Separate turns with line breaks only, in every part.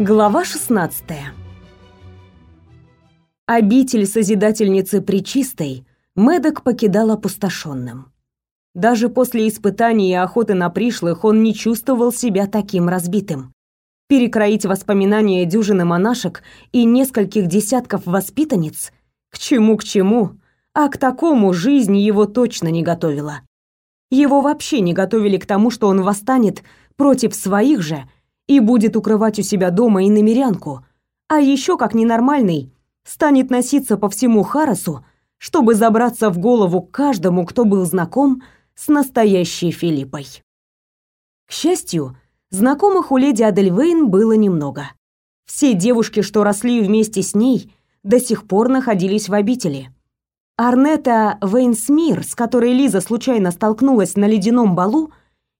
Глава 16. Обитель Созидательницы Пречистой Медок покидал опустошенным. Даже после испытаний и охоты на пришлых он не чувствовал себя таким разбитым. Перекроить воспоминания дюжины монашек и нескольких десятков воспитанниц к чему к чему, а к такому жизнь его точно не готовила. Его вообще не готовили к тому, что он восстанет против своих же и будет укрывать у себя дома и намерянку, а еще как ненормальный станет носиться по всему Харасу, чтобы забраться в голову каждому, кто был знаком с настоящей Филиппой. К счастью, знакомых у леди Адельвейн было немного. Все девушки, что росли вместе с ней, до сих пор находились в обители. Арнета Вейнсмир, с которой Лиза случайно столкнулась на ледяном балу,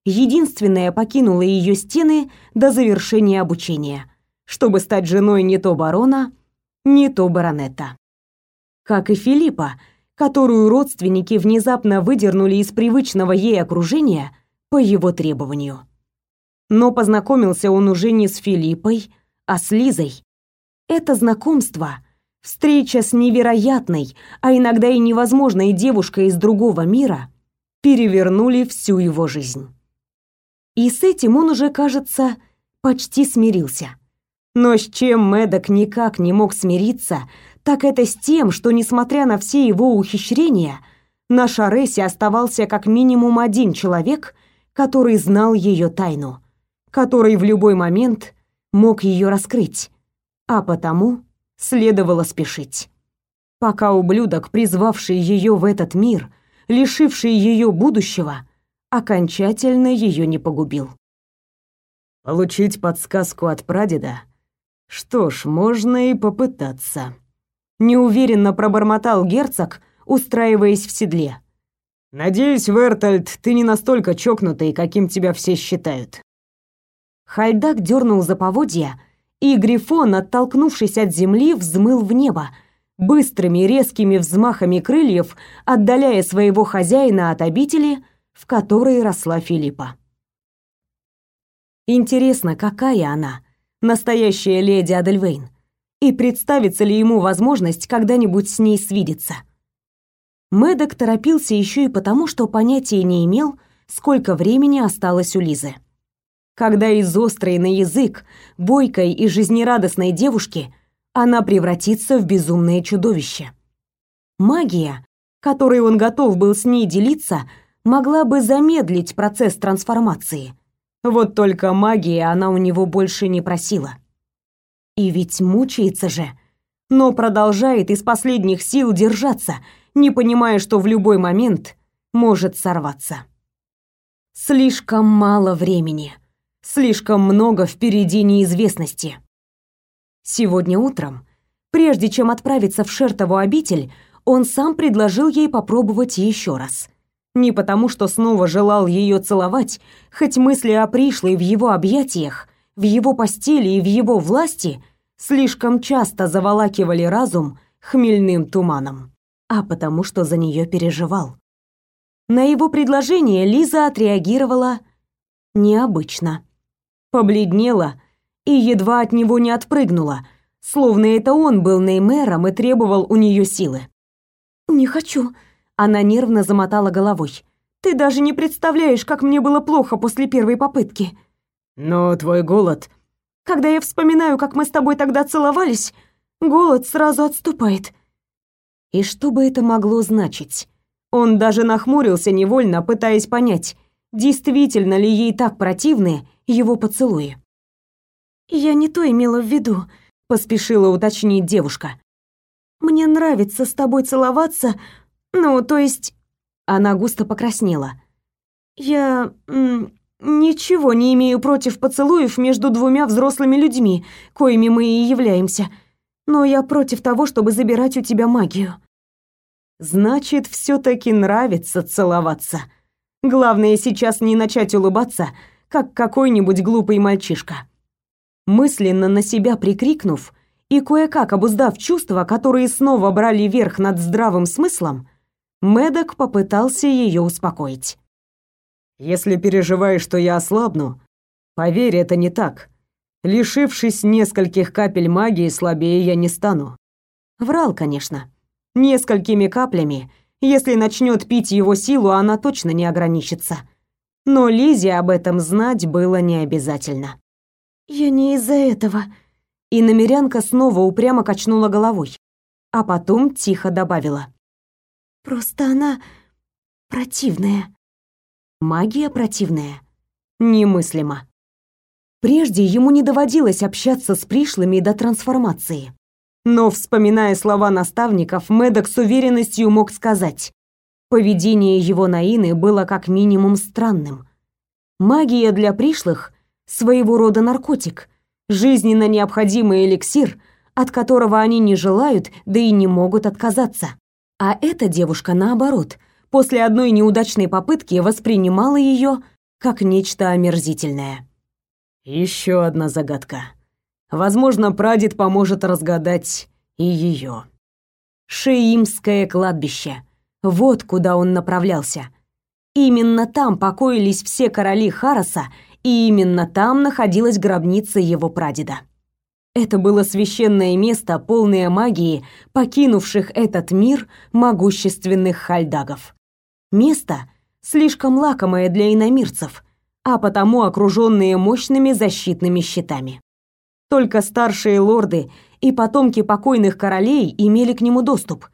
единственная покинула ее стены до завершения обучения, чтобы стать женой не то барона, не то баронета. Как и Филиппа, которую родственники внезапно выдернули из привычного ей окружения по его требованию. Но познакомился он уже не с Филиппой, а с Лизой. Это знакомство, встреча с невероятной, а иногда и невозможной девушкой из другого мира перевернули всю его жизнь. И с этим он уже, кажется, почти смирился. Но с чем Мэддок никак не мог смириться, так это с тем, что, несмотря на все его ухищрения, на Шаресе оставался как минимум один человек, который знал ее тайну, который в любой момент мог ее раскрыть, а потому следовало спешить. Пока ублюдок, призвавший ее в этот мир, лишивший ее будущего, окончательно ее не погубил.
Получить подсказку от прадеда? Что ж, можно и попытаться.
Неуверенно пробормотал герцог, устраиваясь в седле.
Надеюсь, Вертальд, ты не настолько чокнутый, каким тебя все считают.
Хальдак дернул за поводья, и Грифон, оттолкнувшись от земли, взмыл в небо, быстрыми резкими взмахами крыльев отдаляя своего хозяина от обители, в которой росла Филиппа. Интересно, какая она, настоящая леди Адельвейн, и представится ли ему возможность когда-нибудь с ней свидеться. Мэддок торопился еще и потому, что понятия не имел, сколько времени осталось у Лизы. Когда из острой на язык, бойкой и жизнерадостной девушки она превратится в безумное чудовище. Магия, которой он готов был с ней делиться, могла бы замедлить процесс трансформации. Вот только магии она у него больше не просила. И ведь мучается же, но продолжает из последних сил держаться, не понимая, что в любой момент может сорваться. Слишком мало времени, слишком много впереди неизвестности. Сегодня утром, прежде чем отправиться в Шертову обитель, он сам предложил ей попробовать еще раз. Не потому, что снова желал ее целовать, хоть мысли о пришлой в его объятиях, в его постели и в его власти слишком часто заволакивали разум хмельным туманом, а потому что за нее переживал. На его предложение Лиза отреагировала необычно. Побледнела и едва от него не отпрыгнула, словно это он был Неймером и требовал у нее силы. «Не хочу», она нервно замотала головой. Ты даже не представляешь, как мне было плохо после первой попытки.
Но твой голод...
Когда я вспоминаю, как мы с тобой тогда целовались, голод сразу отступает. И что бы это могло значить? Он даже нахмурился невольно, пытаясь понять, действительно ли ей так противны его поцелуи. «Я не то имела в виду», — поспешила уточнить девушка. «Мне нравится с тобой целоваться, ну, то есть...» Она густо покраснела. «Я... ничего не имею против поцелуев между двумя взрослыми людьми, коими мы и являемся. Но я против того, чтобы забирать у тебя магию». «Значит, все таки нравится целоваться. Главное сейчас не начать улыбаться, как какой-нибудь глупый мальчишка». Мысленно на себя прикрикнув и кое-как обуздав чувства, которые снова брали верх над здравым смыслом, Медок попытался ее успокоить.
Если переживаешь, что я ослабну, поверь, это не так. Лишившись нескольких капель магии, слабее я не стану.
Врал, конечно. Несколькими каплями, если начнет пить его силу, она точно не ограничится. Но Лизе об этом знать было не обязательно. «Я не из-за этого». И намерянка снова упрямо качнула головой, а потом тихо добавила. «Просто она противная». Магия противная? Немыслимо. Прежде ему не доводилось общаться с пришлыми до трансформации. Но, вспоминая слова наставников, Мэддок с уверенностью мог сказать, поведение его Наины было как минимум странным. Магия для пришлых — своего рода наркотик, жизненно необходимый эликсир, от которого они не желают, да и не могут отказаться. А эта девушка, наоборот, после одной неудачной попытки воспринимала ее как нечто омерзительное.
Еще одна загадка. Возможно, прадед поможет разгадать и ее.
Шеимское кладбище. Вот куда он направлялся. Именно там покоились все короли Хараса, и именно там находилась гробница его прадеда. Это было священное место, полное магии, покинувших этот мир могущественных хальдагов. Место, слишком лакомое для иномирцев, а потому окруженное мощными защитными щитами. Только старшие лорды и потомки покойных королей имели к нему доступ.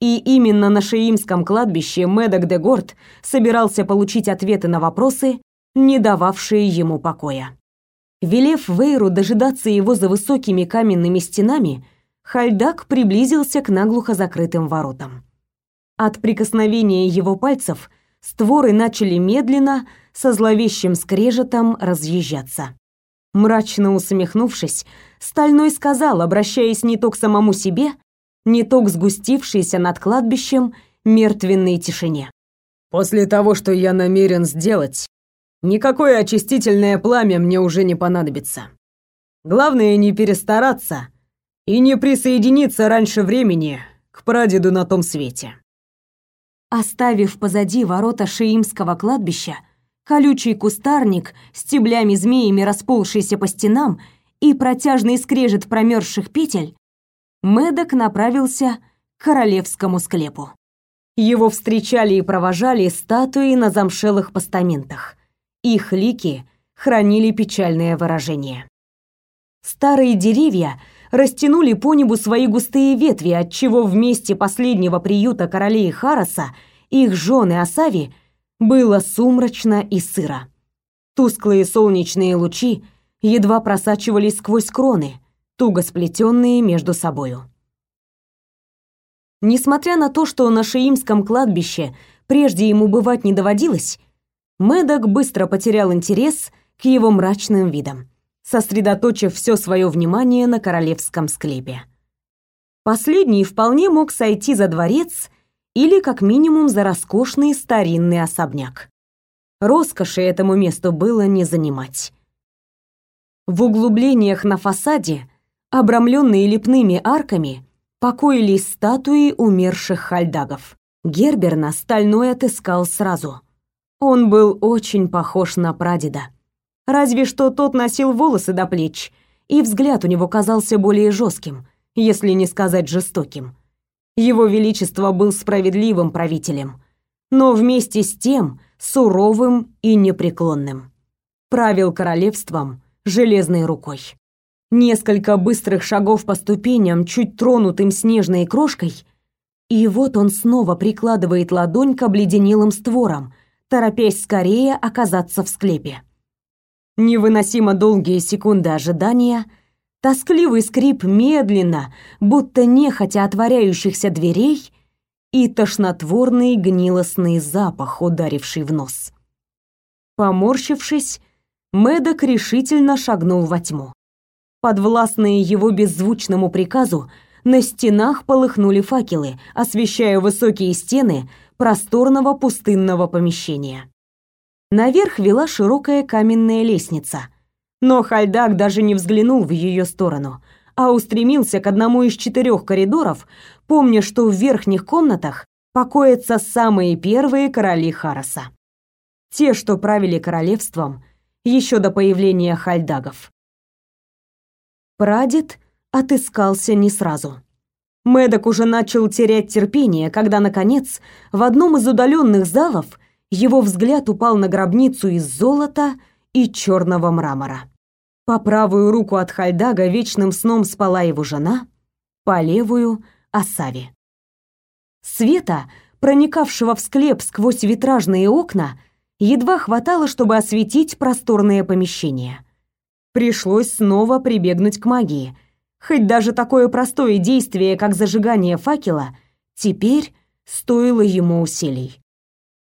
И именно на Шеимском кладбище Медок де Горд собирался получить ответы на вопросы, не дававшие ему покоя. Велев Вейру дожидаться его за высокими каменными стенами, Хальдак приблизился к наглухо закрытым воротам. От прикосновения его пальцев створы начали медленно, со зловещим скрежетом разъезжаться. Мрачно усмехнувшись, Стальной сказал, обращаясь не то к самому себе, не то к сгустившейся над кладбищем мертвенной тишине.
«После того, что я намерен сделать, никакое очистительное пламя мне уже не понадобится. Главное не перестараться и не присоединиться раньше времени к прадеду на том свете».
Оставив позади ворота Шиимского кладбища, колючий кустарник, стеблями-змеями расползшийся по стенам и протяжный скрежет промерзших петель, Мэддок направился к королевскому склепу. Его встречали и провожали статуи на замшелых постаментах. Их лики хранили печальное выражение. Старые деревья растянули по небу свои густые ветви, отчего в месте последнего приюта королей Хараса их жены Асави было сумрачно и сыро. Тусклые солнечные лучи едва просачивались сквозь кроны, туго сплетенные между собою. Несмотря на то, что на Шеимском кладбище прежде ему бывать не доводилось, Мэддок быстро потерял интерес к его мрачным видам, сосредоточив все свое внимание на королевском склепе. Последний вполне мог сойти за дворец или как минимум за роскошный старинный особняк. Роскоши этому месту было не занимать. В углублениях на фасаде, обрамленные лепными арками, покоились статуи умерших хальдагов. Герберна стальной отыскал сразу. Он был очень похож на прадеда. Разве что тот носил волосы до плеч, и взгляд у него казался более жестким, если не сказать жестоким. Его величество был справедливым правителем, но вместе с тем суровым и непреклонным. Правил королевством железной рукой. Несколько быстрых шагов по ступеням, чуть тронутым снежной крошкой, и вот он снова прикладывает ладонь к обледенелым створам, торопясь скорее оказаться в склепе. Невыносимо долгие секунды ожидания — тоскливый скрип медленно, будто нехотя отворяющихся дверей и тошнотворный гнилостный запах, ударивший в нос. Поморщившись, Мэддок решительно шагнул во тьму. Подвластные его беззвучному приказу, на стенах полыхнули факелы, освещая высокие стены просторного пустынного помещения. Наверх вела широкая каменная лестница — но Хальдак даже не взглянул в ее сторону, а устремился к одному из четырех коридоров, помня, что в верхних комнатах покоятся самые первые короли Хараса. Те, что правили королевством еще до появления хальдагов. Прадед отыскался не сразу. Медок уже начал терять терпение, когда, наконец, в одном из удаленных залов его взгляд упал на гробницу из золота и черного мрамора. По правую руку от Хальдага вечным сном спала его жена, по левую — Асави. Света, проникавшего в склеп сквозь витражные окна, едва хватало, чтобы осветить просторное помещение. Пришлось снова прибегнуть к магии, хоть даже такое простое действие, как зажигание факела, теперь стоило ему усилий.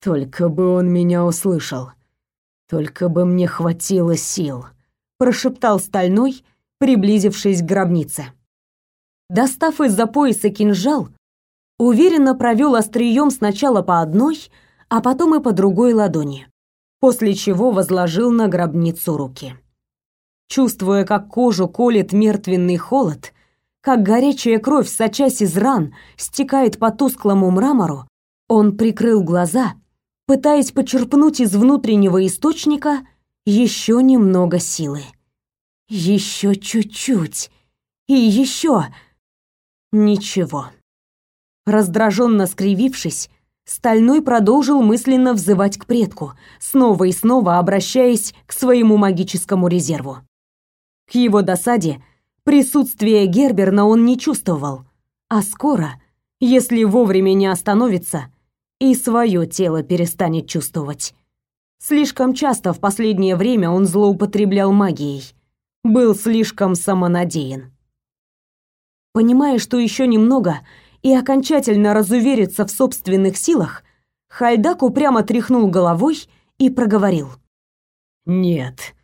Только бы он меня услышал. Только бы мне хватило сил прошептал стальной, приблизившись к гробнице. Достав из-за пояса кинжал, уверенно провел острием сначала по одной, а потом и по другой ладони, после чего возложил на гробницу руки. Чувствуя, как кожу колет мертвенный холод, как горячая кровь, сочась из ран, стекает по тусклому мрамору, он прикрыл глаза, пытаясь почерпнуть из внутреннего источника еще немного силы. Еще чуть-чуть. И еще. Ничего. Раздраженно скривившись, Стальной продолжил мысленно взывать к предку, снова и снова обращаясь к своему магическому резерву. К его досаде присутствие Герберна он не чувствовал, а скоро, если вовремя не остановится, и свое тело перестанет чувствовать. Слишком часто в последнее время он злоупотреблял магией, был слишком самонадеян. Понимая, что еще немного и окончательно разувериться в собственных силах, Хальдак упрямо тряхнул головой и проговорил.
«Нет,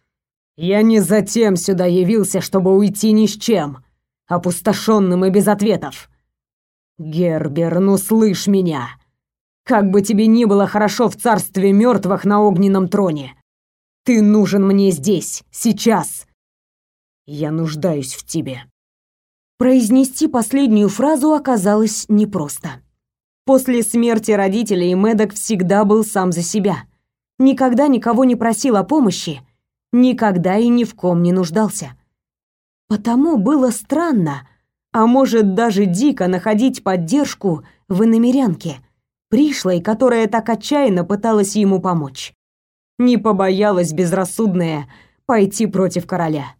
я не затем сюда явился, чтобы уйти ни с чем, опустошенным и без ответов. Гербер, ну слышь меня!» Как бы тебе ни было хорошо в царстве мертвых на огненном троне, ты нужен мне здесь, сейчас. Я нуждаюсь в тебе.
Произнести последнюю фразу оказалось непросто. После смерти родителей Мэддок всегда был сам за себя. Никогда никого не просил о помощи, никогда и ни в ком не нуждался. Потому было странно, а может даже дико находить поддержку в иномерянке – пришлой, которая так отчаянно пыталась ему помочь. Не побоялась безрассудная пойти против короля.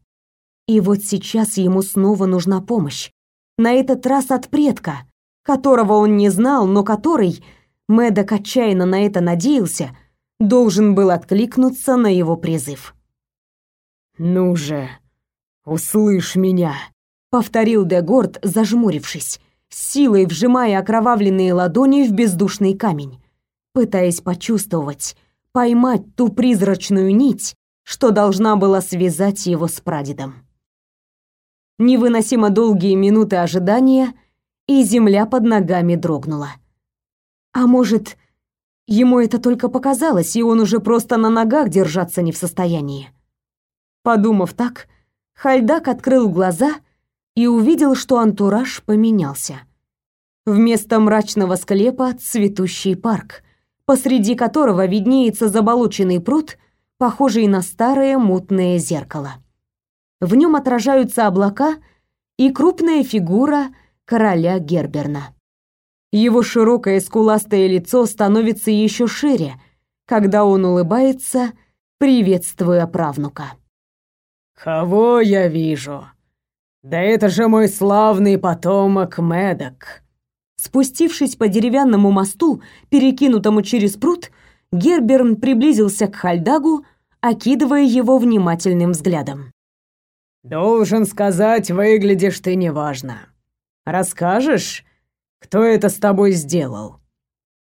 И вот сейчас ему снова нужна помощь. На этот раз от предка, которого он не знал, но который, Мэддок отчаянно на это надеялся, должен был откликнуться на его призыв.
«Ну же, услышь меня», — повторил Дегорд, зажмурившись силой вжимая окровавленные ладони в бездушный камень, пытаясь почувствовать, поймать ту призрачную нить, что должна была связать его с прадедом. Невыносимо долгие минуты ожидания, и земля под ногами дрогнула. А может, ему это только показалось, и он уже просто на ногах держаться не в состоянии. Подумав так, Хальдак открыл глаза и увидел, что антураж поменялся. Вместо мрачного склепа цветущий парк, посреди которого виднеется заболоченный пруд, похожий на старое мутное зеркало. В нем отражаются облака и крупная фигура короля Герберна. Его широкое скуластое лицо становится еще шире, когда он улыбается, приветствуя правнука. «Кого я вижу? Да это же мой славный потомок Медок!»
Спустившись по деревянному мосту, перекинутому через пруд, Герберн приблизился к Хальдагу, окидывая его внимательным взглядом.
«Должен сказать, выглядишь ты неважно. Расскажешь, кто это с тобой сделал?»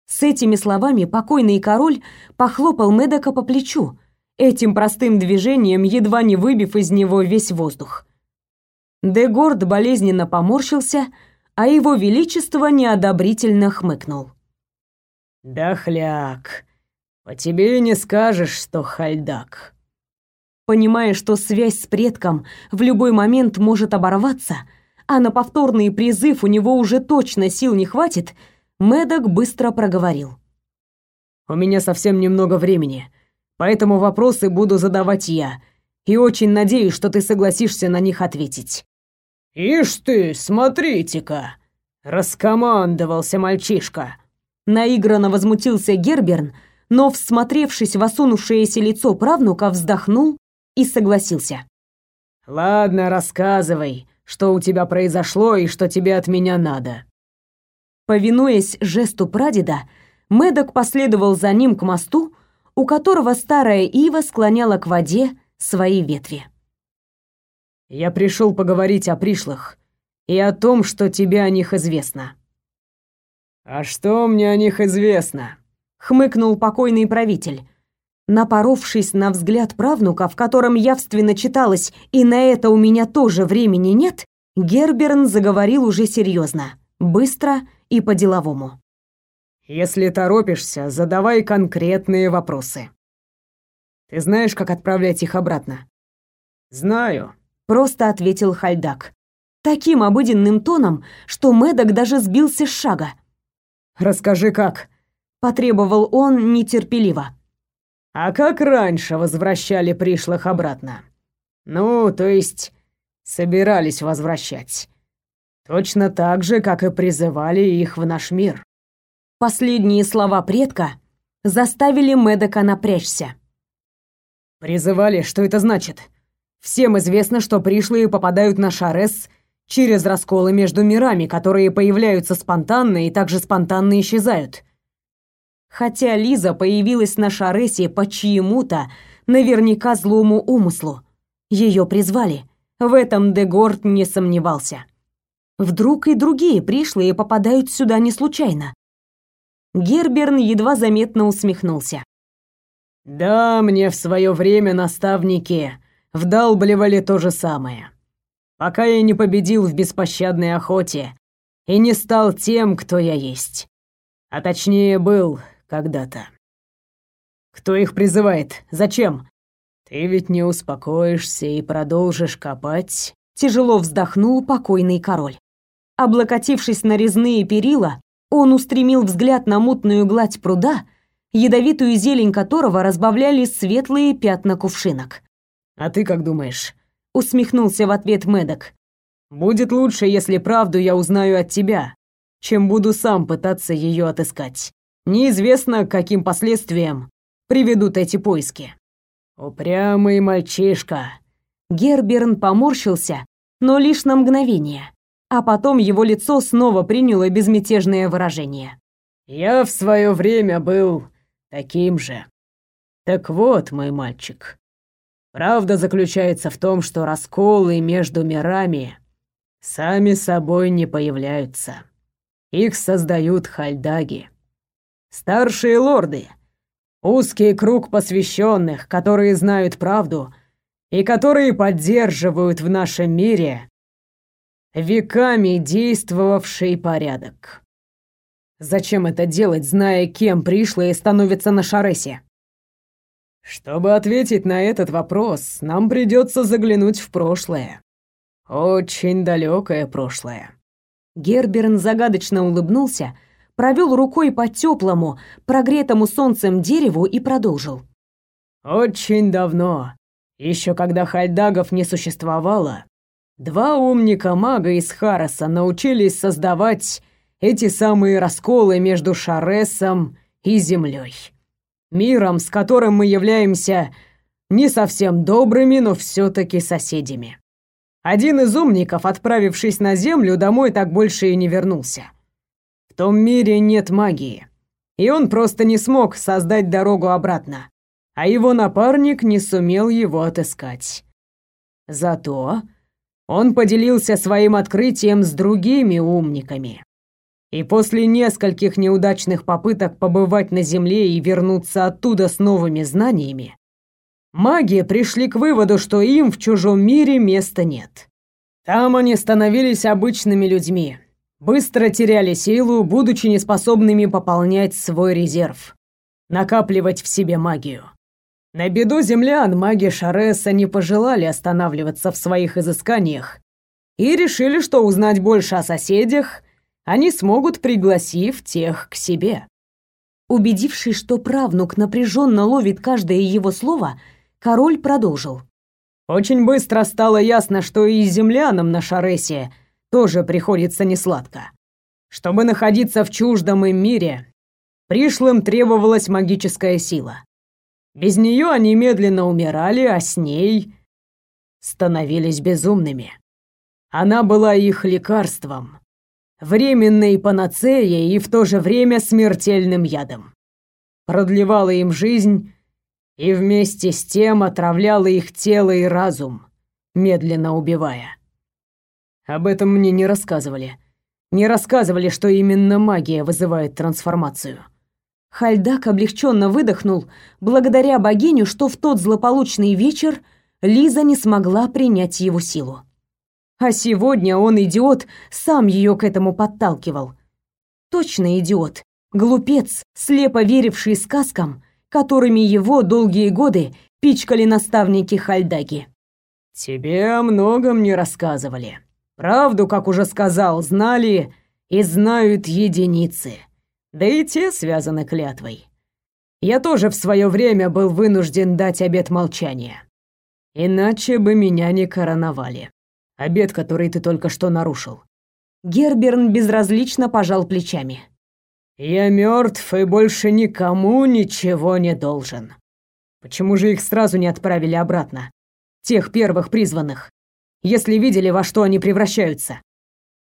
С этими словами покойный король похлопал Медока по плечу, этим простым движением едва не выбив из него весь воздух. Дегорд болезненно поморщился, а его величество неодобрительно хмыкнул.
«Да хляк, по тебе не скажешь, что хальдак».
Понимая, что связь с предком в любой момент может оборваться, а на повторный призыв у него уже точно сил не хватит, Мэддок быстро проговорил.
«У меня совсем немного времени, поэтому вопросы буду задавать я, и очень надеюсь, что ты согласишься на них ответить».
«Ишь ты, смотрите-ка!» — раскомандовался мальчишка.
Наигранно возмутился Герберн, но, всмотревшись в осунувшееся лицо правнука, вздохнул и согласился.
«Ладно, рассказывай, что у тебя произошло и что тебе от меня надо».
Повинуясь жесту прадеда, Медок последовал за ним к мосту, у которого старая ива склоняла к воде свои ветви.
«Я пришел поговорить о пришлых и о том, что тебе о них известно».
«А что мне о них известно?»
— хмыкнул покойный правитель. Напоровшись на взгляд правнука, в котором явственно читалось «и на это у меня тоже времени нет», Герберн заговорил уже серьезно, быстро и по-деловому.
«Если торопишься, задавай конкретные вопросы. Ты знаешь, как отправлять их обратно?»
«Знаю», —
просто ответил Хальдак. Таким обыденным тоном, что Мэддок даже сбился с шага.
«Расскажи, как?»
— потребовал он нетерпеливо.
«А как раньше возвращали пришлых обратно? Ну, то есть, собирались возвращать. Точно так же, как и призывали их в наш мир».
Последние слова предка заставили Медока напрячься.
«Призывали, что это значит? Всем известно, что пришлые попадают на Шарес через расколы между мирами, которые появляются спонтанно и также спонтанно исчезают».
Хотя Лиза появилась на Шаресе по чьему-то, наверняка злому умыслу. Ее призвали. В этом Дегорд не сомневался. Вдруг и другие пришлые попадают сюда не случайно. Герберн едва заметно усмехнулся.
«Да, мне в свое время наставники вдалбливали то же самое. Пока я не победил в беспощадной охоте и не стал тем, кто я есть. А точнее, был когда-то. Кто их призывает? Зачем? Ты ведь не успокоишься и продолжишь копать?»
Тяжело вздохнул покойный король. Облокотившись на резные перила, он устремил взгляд на мутную гладь пруда, ядовитую зелень которого разбавляли светлые пятна кувшинок.
«А ты как думаешь?»
— усмехнулся в ответ Медок.
«Будет лучше, если правду я узнаю от тебя, чем буду сам пытаться ее отыскать. Неизвестно, каким последствиям приведут эти поиски». «Упрямый мальчишка!»
Герберн поморщился, но лишь на мгновение а потом его лицо снова приняло безмятежное выражение.
«Я в свое время был таким же. Так вот, мой мальчик, правда заключается в том, что расколы между мирами сами собой не появляются. Их создают хальдаги. Старшие лорды, узкий круг посвященных, которые знают правду и которые поддерживают в нашем мире веками действовавший порядок. Зачем это делать, зная, кем пришлые становятся на Шаресе? Чтобы ответить на этот вопрос, нам придется заглянуть в прошлое. Очень далекое прошлое.
Герберн загадочно улыбнулся, провел рукой по теплому, прогретому солнцем дереву и продолжил.
Очень давно, еще когда хальдагов не существовало, Два умника-мага из Хараса научились создавать эти самые расколы между Шаресом и Землей. Миром, с которым мы являемся не совсем добрыми, но все-таки соседями. Один из умников, отправившись на Землю, домой так больше и не вернулся. В том мире нет магии, и он просто не смог создать дорогу обратно, а его напарник не сумел его отыскать. Зато он поделился своим открытием с другими умниками. И после нескольких неудачных попыток побывать на Земле и вернуться оттуда с новыми знаниями, маги пришли к выводу, что им в чужом мире места нет. Там они становились обычными людьми, быстро теряли силу, будучи неспособными пополнять свой резерв, накапливать в себе магию. На беду землян маги Шареса не пожелали останавливаться в своих изысканиях и решили, что узнать больше о соседях они смогут, пригласив тех к себе.
Убедившись, что правнук напряженно ловит каждое его слово, король продолжил.
Очень быстро стало ясно, что и землянам на Шаресе тоже приходится несладко. Чтобы находиться в чуждом им мире, пришлым требовалась магическая сила. Без нее они медленно умирали, а с ней становились безумными. Она была их лекарством, временной панацеей и в то же время смертельным ядом. Продлевала им жизнь и вместе с тем отравляла их тело и разум, медленно убивая. Об этом мне не рассказывали. Не рассказывали, что именно магия вызывает трансформацию.
Хальдак облегченно выдохнул, благодаря богиню, что в тот злополучный вечер Лиза не смогла принять его силу. А сегодня он, идиот, сам ее к этому подталкивал. Точно идиот, глупец, слепо веривший сказкам, которыми его долгие годы пичкали наставники Хальдаги.
«Тебе о многом не рассказывали. Правду, как уже сказал, знали и знают единицы» да и те связаны клятвой. Я тоже в свое время был вынужден дать обет молчания. Иначе бы меня не короновали. Обет, который ты только что нарушил.
Герберн безразлично пожал плечами.
Я мертв и больше никому ничего не должен. Почему же их сразу не отправили обратно? Тех первых призванных. Если видели, во что они превращаются.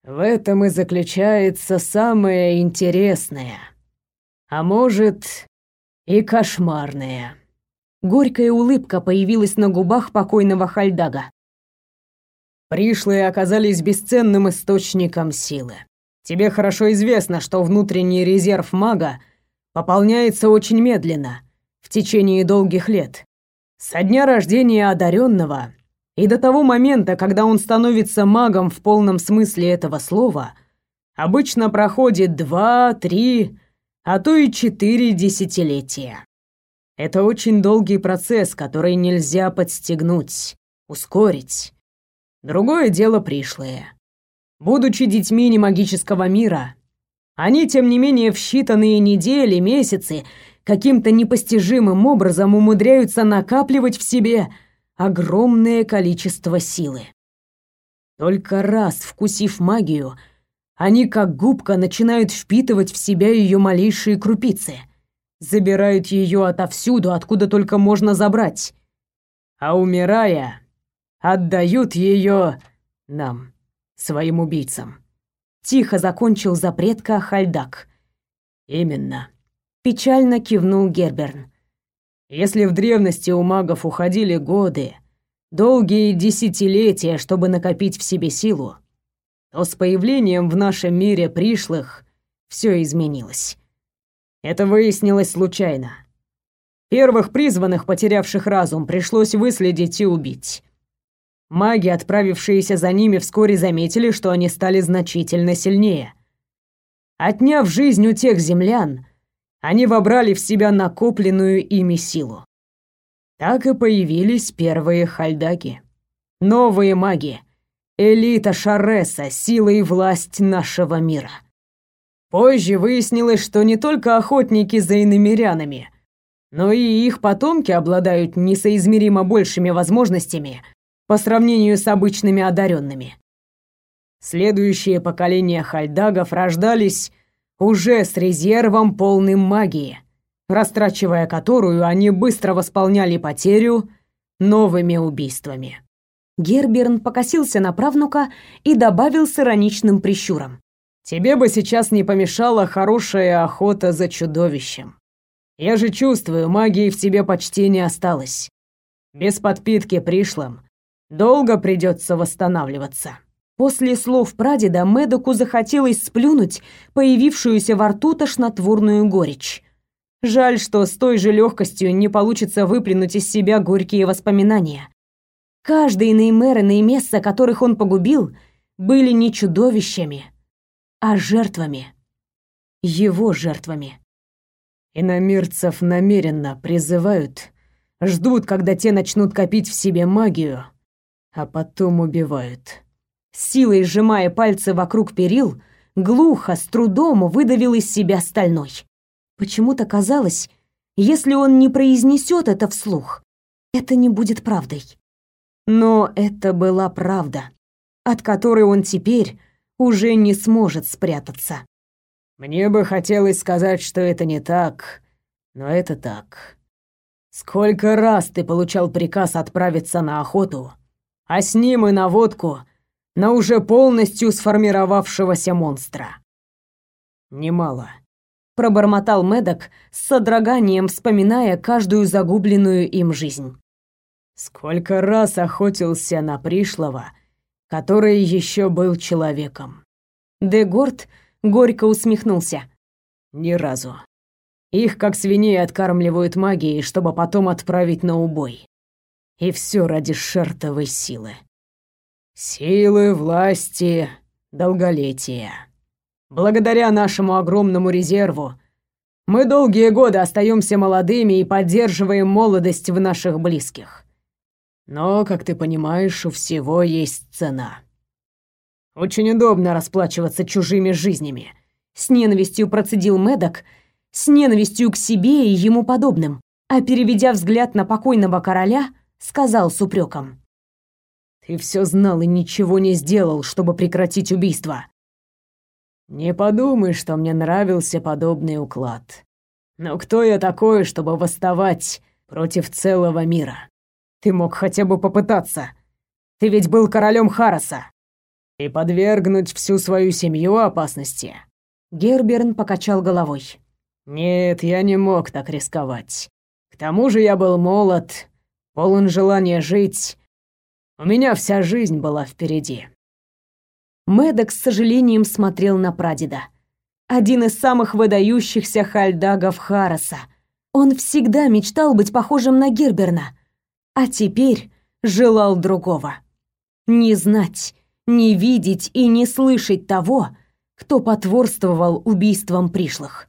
В этом и заключается самое интересное. А может, и кошмарное.
Горькая улыбка появилась на губах покойного Хальдага.
Пришлые оказались бесценным источником силы. Тебе хорошо известно, что внутренний резерв мага пополняется очень медленно, в течение долгих лет. Со дня рождения одаренного и до того момента, когда он становится магом в полном смысле этого слова, обычно проходит два, три, а то и четыре десятилетия. Это очень долгий процесс, который нельзя подстегнуть, ускорить. Другое дело пришлое. Будучи детьми немагического мира, они, тем не менее, в считанные недели, месяцы каким-то непостижимым образом умудряются накапливать в себе – огромное количество силы. Только раз вкусив магию, они как губка начинают впитывать в себя ее малейшие крупицы, забирают ее отовсюду, откуда только можно забрать, а умирая, отдают ее нам, своим убийцам.
Тихо закончил запретка Хальдак.
Именно.
Печально кивнул Герберн.
Если в древности у магов уходили годы, долгие десятилетия, чтобы накопить в себе силу, то с появлением в нашем мире пришлых все изменилось. Это выяснилось случайно. Первых призванных, потерявших разум, пришлось выследить и убить. Маги, отправившиеся за ними, вскоре заметили, что они стали значительно сильнее. Отняв жизнь у тех землян, они вобрали в себя накопленную ими силу. Так и появились первые хальдаки. Новые маги. Элита Шареса, сила и власть нашего мира. Позже выяснилось, что не только охотники за иномирянами, но и их потомки обладают несоизмеримо большими возможностями по сравнению с обычными одаренными. Следующие поколения хальдагов рождались уже с резервом полным магии, растрачивая которую они быстро восполняли потерю новыми убийствами.
Герберн покосился на правнука и добавил с ироничным прищуром.
«Тебе бы сейчас не помешала хорошая охота за чудовищем. Я же чувствую, магии в тебе почти не осталось. Без подпитки пришлым долго придется восстанавливаться».
После слов прадеда Медоку захотелось сплюнуть появившуюся во рту тошнотворную горечь. Жаль, что с той же легкостью не получится выплюнуть из себя горькие воспоминания. Каждый Неймер и Неймесса, которых он погубил, были не чудовищами, а жертвами. Его жертвами.
Иномирцев намеренно призывают, ждут, когда те начнут копить в себе магию, а потом убивают
силой сжимая пальцы вокруг перил, глухо, с трудом выдавил из себя стальной. Почему-то казалось, если он не произнесет это вслух, это не будет правдой. Но это была правда, от которой он теперь уже не сможет спрятаться.
Мне бы хотелось сказать, что это не так, но это так. Сколько раз ты получал приказ отправиться на охоту, а с ним и на водку на уже полностью сформировавшегося монстра? Немало.
Пробормотал Медок с содроганием, вспоминая каждую загубленную им жизнь.
Сколько раз охотился на пришлого, который еще был человеком.
Дегорд горько усмехнулся.
Ни разу. Их, как свиней, откармливают магией, чтобы потом отправить на убой. И все ради шертовой силы. Силы, власти, долголетия. Благодаря нашему огромному резерву мы долгие годы остаемся молодыми и поддерживаем молодость в наших близких. Но, как ты понимаешь, у всего есть цена. Очень удобно расплачиваться чужими жизнями.
С ненавистью процедил Медок, с ненавистью к себе и ему подобным, а переведя взгляд на покойного короля, сказал с упреком.
«Ты все знал и ничего не сделал, чтобы прекратить убийство. Не подумай, что мне нравился подобный уклад. Но кто я такой, чтобы восставать против целого мира?» Ты мог хотя бы попытаться. Ты ведь был королем Хараса. И подвергнуть всю свою семью опасности.
Герберн покачал головой.
Нет, я не мог так рисковать. К тому же я был молод, полон желания жить. У меня вся жизнь была впереди.
Мэддок с сожалением смотрел на прадеда. Один из самых выдающихся хальдагов Хараса. Он всегда мечтал быть похожим на Герберна а теперь желал другого. Не знать, не видеть и не слышать того, кто потворствовал убийствам пришлых.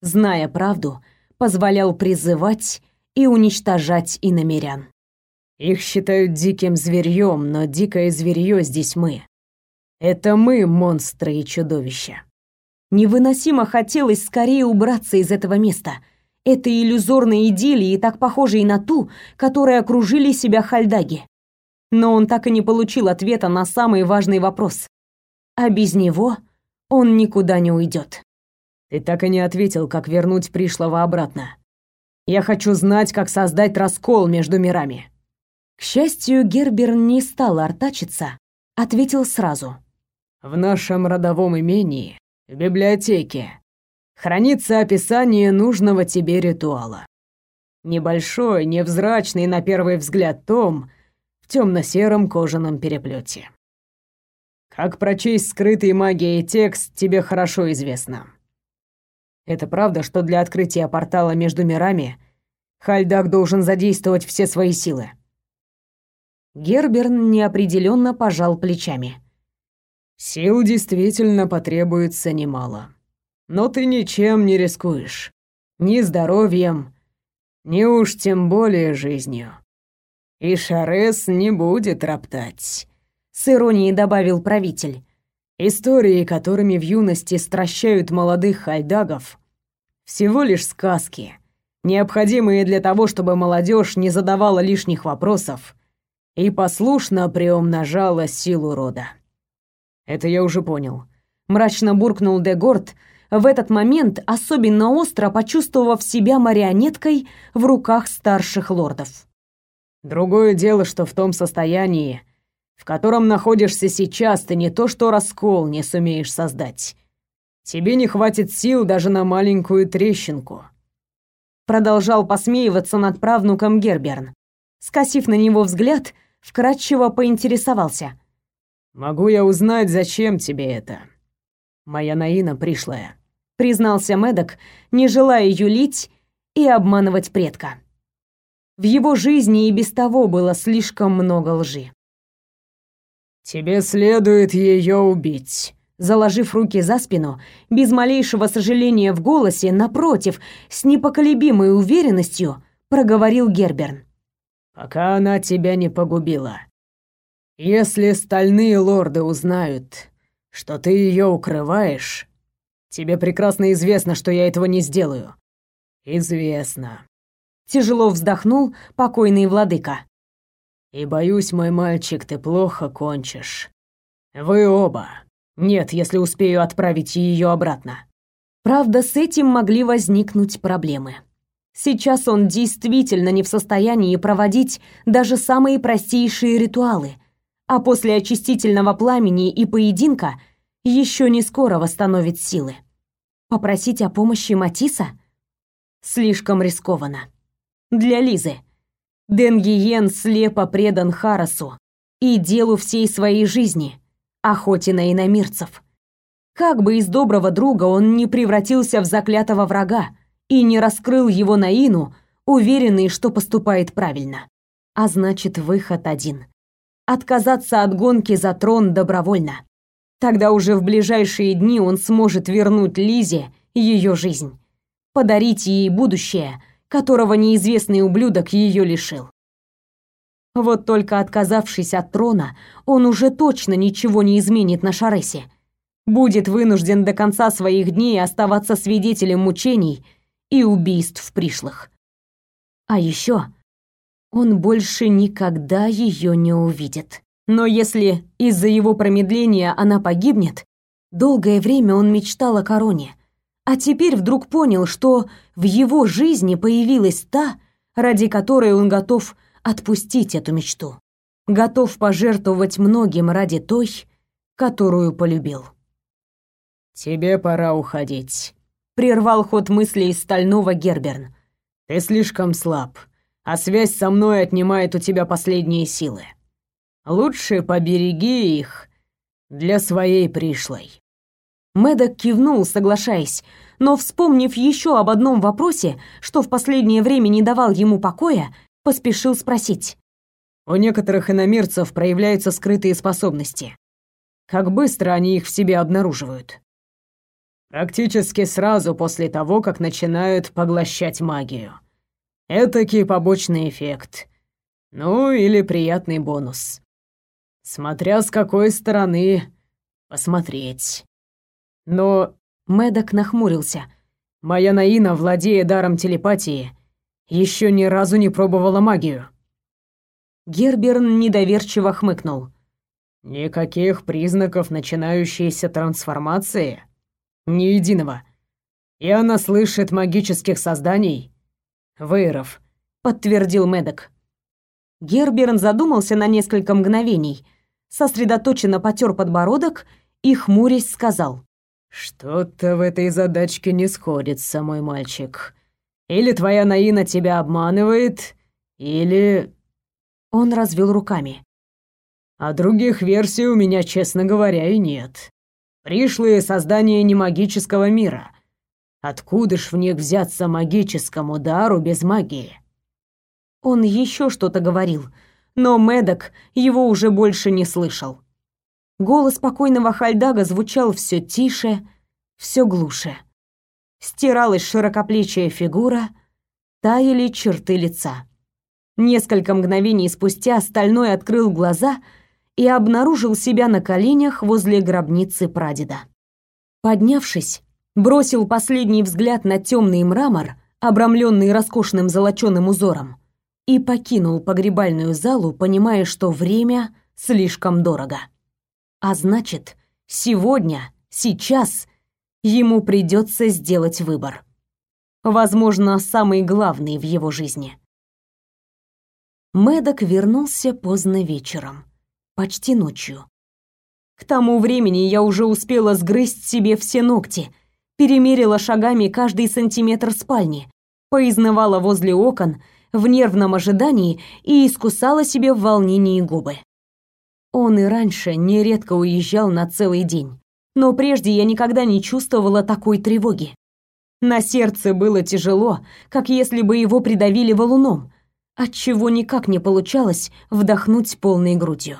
Зная правду, позволял призывать и уничтожать иномерян.
Их считают диким зверьем, но дикое зверье здесь мы. Это мы монстры и чудовища.
Невыносимо хотелось скорее убраться из этого места — этой иллюзорной идиллии, так похожей на ту, которой окружили себя хальдаги. Но он так и не получил ответа на самый важный вопрос. А без него он никуда не уйдет.
Ты так и не ответил, как вернуть пришлого обратно. Я хочу знать, как создать раскол между мирами.
К счастью, Гербер не стал артачиться, ответил сразу.
В нашем родовом имении, в библиотеке, хранится описание нужного тебе ритуала. Небольшой, невзрачный на первый взгляд том в темно-сером кожаном переплете. Как прочесть скрытый магией текст, тебе хорошо известно. Это правда, что для открытия портала между мирами Хальдак должен задействовать все свои силы.
Герберн неопределенно пожал плечами.
Сил действительно потребуется немало но ты ничем не рискуешь. Ни здоровьем, ни уж тем более жизнью. И Шарес не будет роптать», —
с иронией добавил правитель.
«Истории, которыми в юности стращают молодых хайдагов, всего лишь сказки, необходимые для того, чтобы молодежь не задавала лишних вопросов и послушно приумножала силу рода». «Это я уже понял», — мрачно буркнул Дегорд, — в этот момент особенно остро почувствовав себя марионеткой в руках старших лордов. Другое дело, что в том состоянии, в котором находишься сейчас, ты не то что раскол не сумеешь создать. Тебе не хватит сил даже на маленькую трещинку.
Продолжал посмеиваться над правнуком Герберн. Скосив на него взгляд, вкратчиво поинтересовался.
«Могу я узнать, зачем тебе это?» «Моя Наина пришлая»
признался Медок, не желая юлить и обманывать предка. В его жизни и без того было слишком много лжи.
Тебе следует ее убить.
Заложив руки за спину, без малейшего сожаления в голосе, напротив, с непоколебимой уверенностью, проговорил Герберн.
Пока она тебя не погубила. Если стальные лорды узнают, что ты ее укрываешь, Тебе прекрасно известно, что я этого не сделаю. Известно.
Тяжело вздохнул покойный владыка.
И боюсь, мой мальчик, ты плохо кончишь. Вы оба. Нет, если успею отправить ее обратно.
Правда, с этим могли возникнуть проблемы. Сейчас он действительно не в состоянии проводить даже самые простейшие ритуалы, а после очистительного пламени и поединка еще не скоро восстановит силы. Попросить о помощи Матиса слишком рискованно. Для Лизы Денгиен слепо предан Харасу и делу всей своей жизни, охоте на иномирцев. Как бы из доброго друга он не превратился в заклятого врага и не раскрыл его на Ину, уверенный, что поступает правильно. А значит, выход один. Отказаться от гонки за трон добровольно. Тогда уже в ближайшие дни он сможет вернуть Лизе ее жизнь. Подарить ей будущее, которого неизвестный ублюдок ее лишил. Вот только отказавшись от трона, он уже точно ничего не изменит на Шаресе. Будет вынужден до конца своих дней оставаться свидетелем мучений и убийств пришлых. А еще он больше никогда ее не увидит. Но если из-за его промедления она погибнет, долгое время он мечтал о короне, а теперь вдруг понял, что в его жизни появилась та, ради которой он готов отпустить эту мечту. Готов пожертвовать многим ради той, которую полюбил.
«Тебе пора уходить», —
прервал ход мыслей стального Герберн.
«Ты слишком слаб, а связь со мной отнимает у тебя последние силы. Лучше побереги их для своей пришлой».
Мэддок кивнул, соглашаясь, но, вспомнив еще об одном вопросе, что в последнее время не давал ему покоя, поспешил спросить.
У некоторых иномирцев проявляются скрытые способности. Как быстро они их в себе обнаруживают? Практически сразу после того, как начинают поглощать магию. Этакий побочный эффект. Ну, или приятный бонус. Смотря с какой стороны посмотреть. Но
Медок нахмурился.
Моя Наина, владея даром телепатии, еще ни разу не пробовала магию.
Герберн недоверчиво хмыкнул.
Никаких признаков начинающейся трансформации, ни единого. И она слышит магических созданий. Вейров,
подтвердил Медок. Герберн задумался на несколько мгновений, сосредоточенно потер подбородок и хмурясь сказал:
"Что-то в этой задачке не сходится, мой мальчик. Или твоя Наина тебя обманывает, или...»
Он развел руками.
«А других версий у меня, честно говоря, и нет. Пришлые создания не магического мира. Откуда ж в них взяться магическому дару без магии?»
Он еще что-то говорил, но Медок его уже больше не слышал. Голос покойного Хальдага звучал все тише, все глуше стиралась широкоплечья фигура, таяли черты лица. Несколько мгновений спустя Стальной открыл глаза и обнаружил себя на коленях возле гробницы прадеда. Поднявшись, бросил последний взгляд на темный мрамор, обрамленный роскошным золоченым узором, и покинул погребальную залу, понимая, что время слишком дорого. А значит, сегодня, сейчас ему придется сделать выбор. Возможно, самый главный в его жизни. Медок вернулся поздно вечером, почти ночью. К тому времени я уже успела сгрызть себе все ногти, перемерила шагами каждый сантиметр спальни, поизнывала возле окон в нервном ожидании и искусала себе в волнении губы. Он и раньше нередко уезжал на целый день но прежде я никогда не чувствовала такой тревоги. На сердце было тяжело, как если бы его придавили валуном, отчего никак не получалось вдохнуть полной грудью.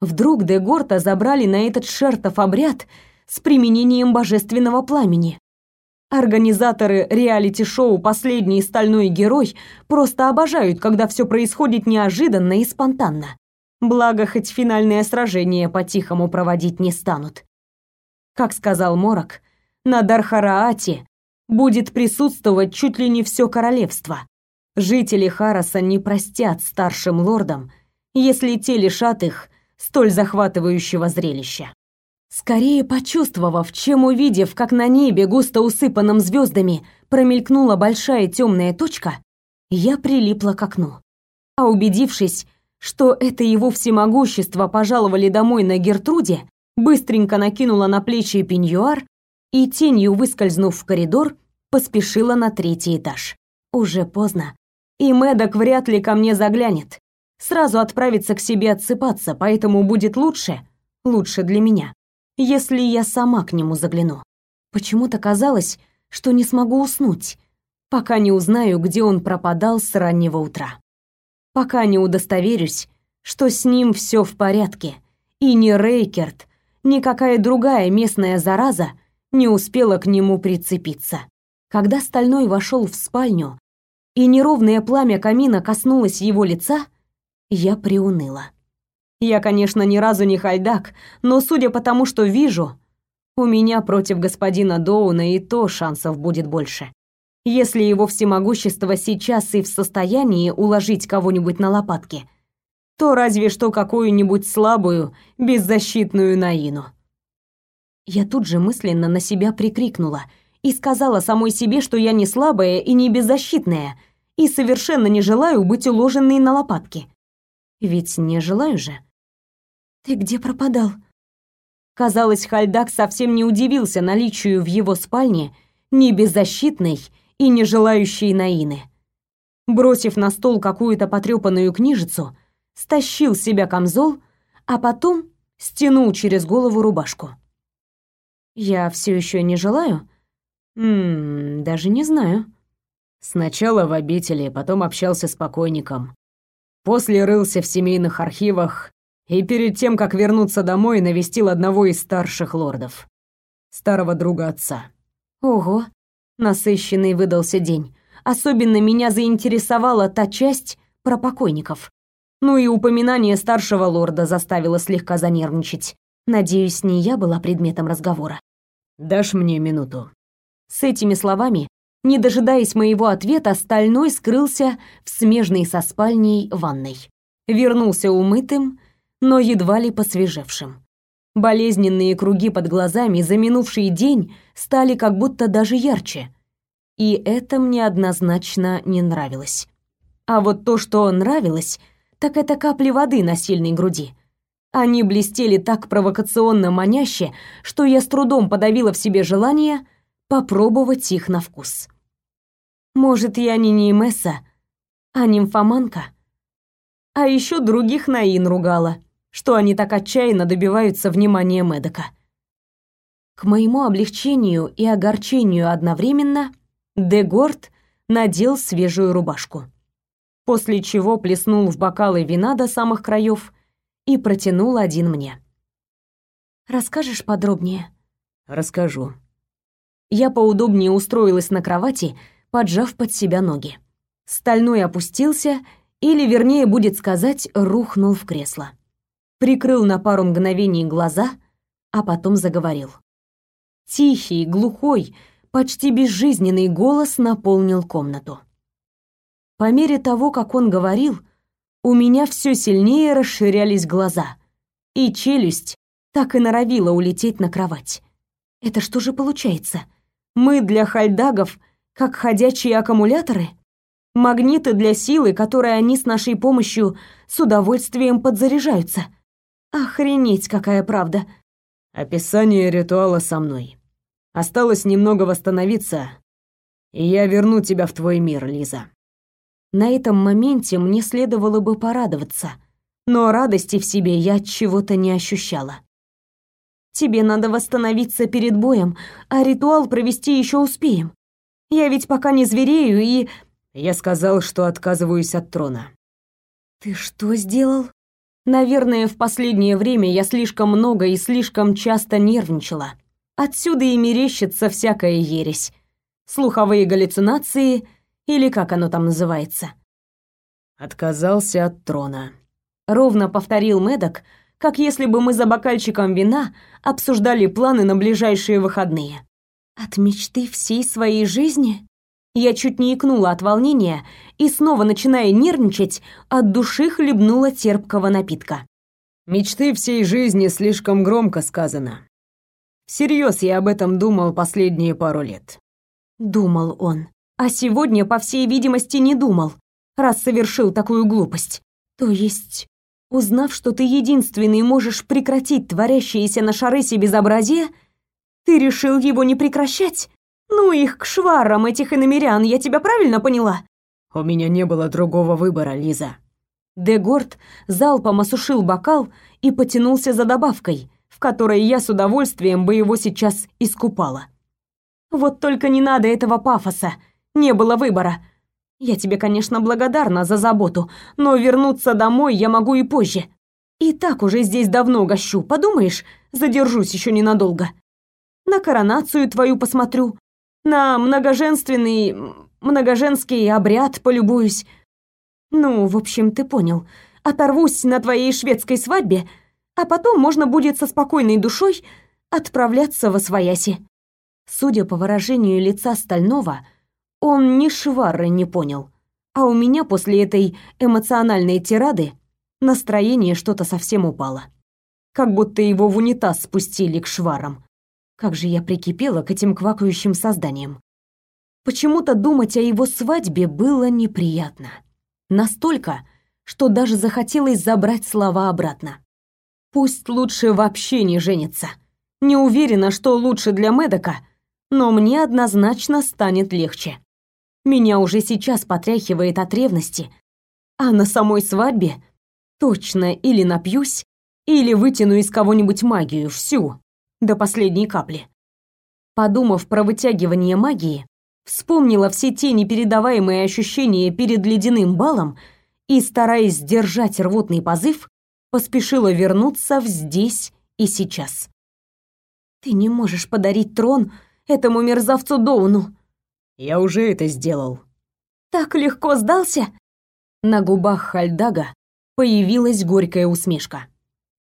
Вдруг Дегорта забрали на этот шертов обряд с применением божественного пламени. Организаторы реалити-шоу «Последний стальной герой» просто обожают, когда все происходит неожиданно и спонтанно. Благо, хоть финальное сражение по-тихому проводить не станут. Как сказал Морок, на Дархараате будет присутствовать чуть ли не все королевство. Жители Хараса не простят старшим лордам, если те лишат их столь захватывающего зрелища. Скорее почувствовав, чем увидев, как на небе, густо усыпанном звездами, промелькнула большая темная точка, я прилипла к окну. А убедившись, что это его всемогущество пожаловали домой на Гертруде, быстренько накинула на плечи пеньюар и, тенью выскользнув в коридор, поспешила на третий этаж. Уже поздно, и Мэддок вряд ли ко мне заглянет. Сразу отправится к себе отсыпаться, поэтому будет лучше, лучше для меня, если я сама к нему загляну. Почему-то казалось, что не смогу уснуть, пока не узнаю, где он пропадал с раннего утра. Пока не удостоверюсь, что с ним все в порядке, и ни Рейкерт, ни какая другая местная зараза не успела к нему прицепиться. Когда Стальной вошел в спальню, и неровное пламя камина коснулось его лица, я приуныла. Я, конечно, ни разу не хальдак, но судя по тому, что вижу, у меня против господина Доуна и то шансов будет больше. Если его всемогущество сейчас и в состоянии уложить кого-нибудь на лопатки, то разве что какую-нибудь слабую, беззащитную Наину. Я тут же мысленно на себя прикрикнула и сказала самой себе, что я не слабая и не беззащитная, и совершенно не желаю быть уложенной на лопатки. Ведь не желаю же. «Ты где пропадал?» Казалось, Хальдак совсем не удивился наличию в его спальне ни беззащитной и не желающей Наины. Бросив на стол какую-то потрепанную книжицу, стащил с себя камзол, а потом стянул через голову рубашку. Я все еще не желаю? Ммм, даже не знаю.
Сначала в обители, потом общался с покойником. После рылся в семейных архивах и перед тем, как вернуться домой, навестил одного из старших лордов. Старого друга отца.
Ого, насыщенный выдался день. Особенно меня заинтересовала та часть про покойников. Ну и упоминание старшего лорда заставило слегка занервничать. Надеюсь, не я была предметом разговора.
Дашь мне минуту?»
С этими словами, не дожидаясь моего ответа, Стальной скрылся в смежной со спальней ванной. Вернулся умытым, но едва ли посвежевшим. Болезненные круги под глазами за минувший день стали как будто даже ярче. И это мне однозначно не нравилось. А вот то, что нравилось, так это капли воды на сильной груди — они блестели так провокационно маняще, что я с трудом подавила в себе желание попробовать их на вкус. Может, я не Неймесса, а нимфоманка? А еще других Наин ругала, что они так отчаянно добиваются внимания Медока. К моему облегчению и огорчению одновременно Дегорд надел свежую рубашку, после чего плеснул в бокалы вина до самых краев и протянул один мне. «Расскажешь подробнее?»
«Расскажу».
Я поудобнее устроилась на кровати, поджав под себя ноги. Стальной опустился, или, вернее, будет сказать, рухнул в кресло. Прикрыл на пару мгновений глаза, а потом заговорил. Тихий, глухой, почти безжизненный голос наполнил комнату. По мере того, как он говорил, у меня все сильнее расширялись глаза, и челюсть так и норовила улететь на кровать. Это что же получается? Мы для хальдагов как ходячие аккумуляторы? Магниты для силы, которые они с нашей помощью с удовольствием подзаряжаются. Охренеть, какая правда.
Описание ритуала со мной. Осталось немного восстановиться, и я верну тебя в твой мир, Лиза.
На этом моменте мне следовало бы порадоваться, но радости в себе я от чего-то не ощущала. Тебе надо восстановиться перед боем, а ритуал провести еще успеем. Я ведь пока не зверею и
я сказал, что отказываюсь от трона.
Ты что сделал? Наверное, в последнее время я слишком много и слишком часто нервничала. Отсюда и мерещится всякая ересь. Слуховые галлюцинации, или как оно там называется.
Отказался от трона.
Ровно повторил Медок, как если бы мы за бокальчиком вина обсуждали планы на ближайшие выходные. От мечты всей своей жизни? Я чуть не икнула от волнения и снова, начиная нервничать, от души хлебнула терпкого напитка.
«Мечты всей жизни слишком громко сказано. Всерьез я об этом думал последние пару лет».
Думал он. А сегодня, по всей видимости, не думал, раз совершил такую глупость. То есть, узнав, что ты единственный можешь прекратить творящееся на Шаресе безобразие, ты решил его не прекращать? Ну их к шварам, этих иномерян, я тебя правильно поняла?
У меня не было другого выбора, Лиза.
Дегорд залпом осушил бокал и потянулся за добавкой, в которой я с удовольствием бы его сейчас искупала. Вот только не надо этого пафоса. Не было выбора. Я тебе, конечно, благодарна за заботу, но вернуться домой я могу и позже. И так уже здесь давно гощу, подумаешь, задержусь еще ненадолго. На коронацию твою посмотрю, на многоженственный, многоженский обряд полюбуюсь. Ну, в общем, ты понял. Оторвусь на твоей шведской свадьбе, а потом можно будет со спокойной душой отправляться во свояси. Судя по выражению лица Стального, он ни швары не понял. А у меня после этой эмоциональной тирады настроение что-то совсем упало. Как будто его в унитаз спустили к шварам. Как же я прикипела к этим квакающим созданиям. Почему-то думать о его свадьбе было неприятно. Настолько, что даже захотелось забрать слова обратно. Пусть лучше вообще не женится. Не уверена, что лучше для Медока, но мне однозначно станет легче. Меня уже сейчас потряхивает от ревности, а на самой свадьбе точно или напьюсь, или вытяну из кого-нибудь магию всю, до последней капли. Подумав про вытягивание магии, вспомнила все те непередаваемые ощущения перед ледяным балом и, стараясь сдержать рвотный позыв, поспешила вернуться в здесь и сейчас. «Ты не можешь подарить трон этому мерзавцу Доуну!»
«Я уже это сделал».
«Так легко сдался?» На губах Хальдага появилась горькая усмешка.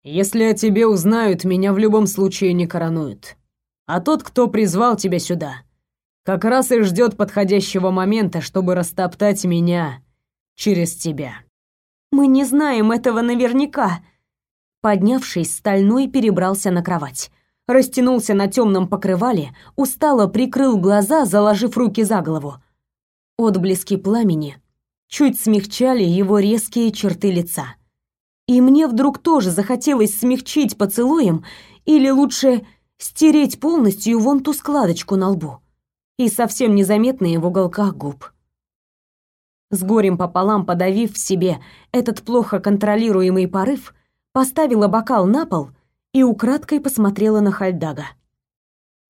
Если о тебе узнают, меня в любом случае не коронуют. А тот, кто призвал тебя сюда, как раз и ждет подходящего момента, чтобы растоптать меня через тебя.
Мы не знаем этого наверняка. Поднявшись, стальной перебрался на кровать, растянулся на темном покрывале, устало прикрыл глаза, заложив руки за голову. Отблески пламени чуть смягчали его резкие черты лица. И мне вдруг тоже захотелось смягчить поцелуем или лучше стереть полностью вон ту складочку на лбу и совсем незаметные в уголках губ. С горем пополам подавив в себе этот плохо контролируемый порыв, поставила бокал на пол и украдкой посмотрела на Хальдага.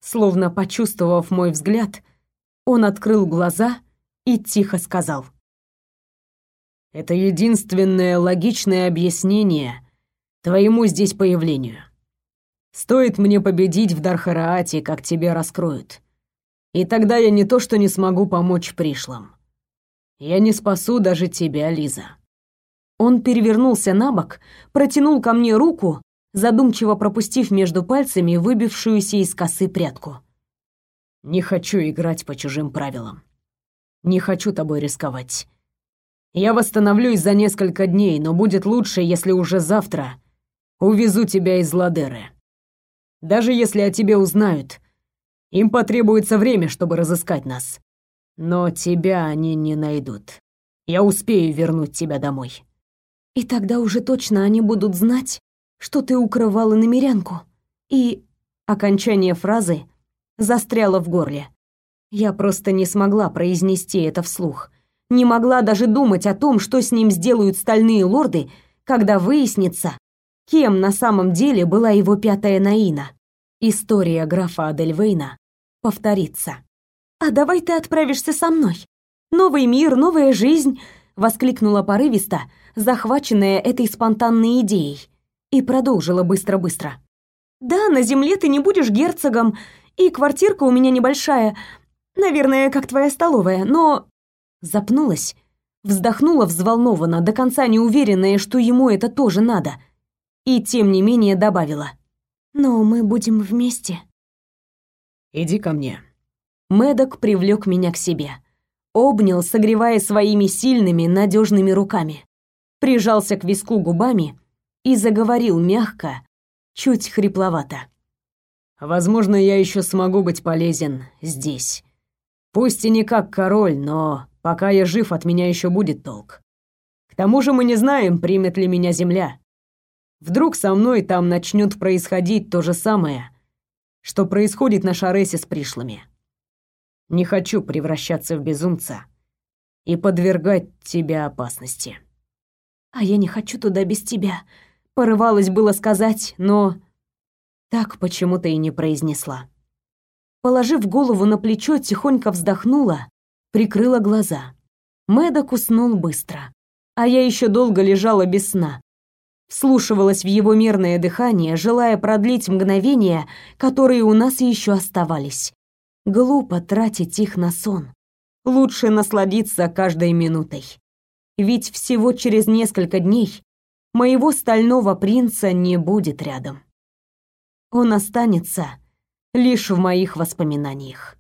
Словно почувствовав мой взгляд, он открыл глаза и тихо сказал —
это единственное логичное объяснение твоему здесь появлению. Стоит мне победить в Дархараате, как тебе раскроют. И тогда я не то что не смогу помочь пришлым. Я не спасу даже тебя, Лиза.
Он перевернулся на бок, протянул ко мне руку, задумчиво пропустив между пальцами выбившуюся из косы прядку.
Не хочу играть по чужим правилам. Не хочу тобой рисковать. Я восстановлюсь за несколько дней, но будет лучше, если уже завтра увезу тебя из Ладеры. Даже если о тебе узнают, им потребуется время, чтобы разыскать нас. Но тебя они не найдут. Я успею вернуть тебя домой.
И тогда уже точно они будут знать, что ты укрывала намерянку. И окончание фразы застряло в горле. Я просто не смогла произнести это вслух не могла даже думать о том, что с ним сделают стальные лорды, когда выяснится, кем на самом деле была его пятая Наина. История графа Адельвейна повторится. «А давай ты отправишься со мной. Новый мир, новая жизнь!» — воскликнула порывисто, захваченная этой спонтанной идеей, и продолжила быстро-быстро. «Да, на земле ты не будешь герцогом, и квартирка у меня небольшая, наверное, как твоя столовая, но Запнулась, вздохнула взволнованно, до конца не уверенная, что ему это тоже надо. И тем не менее добавила. «Но мы будем вместе».
«Иди ко мне».
Мэддок привлек меня к себе. обнял, согревая своими сильными, надежными руками. Прижался к виску губами и заговорил мягко, чуть хрипловато.
Возможно, я еще смогу быть полезен здесь. Пусть и не как король, но пока я жив, от меня еще будет толк. К тому же мы не знаем, примет ли меня земля. Вдруг со мной там начнет происходить то же самое, что происходит на Шаресе с пришлыми. Не хочу превращаться в безумца и подвергать тебя опасности.
А я не хочу туда без тебя. Порывалась было сказать, но так почему-то и не произнесла. Положив голову на плечо, тихонько вздохнула, прикрыла глаза. Мэддок уснул быстро, а я еще долго лежала без сна. Вслушивалась в его мерное дыхание, желая продлить мгновения, которые у нас еще оставались. Глупо тратить их на сон. Лучше насладиться каждой минутой. Ведь всего через несколько дней моего стального принца не будет рядом. Он останется лишь в моих воспоминаниях.